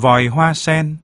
vòi hoa sen.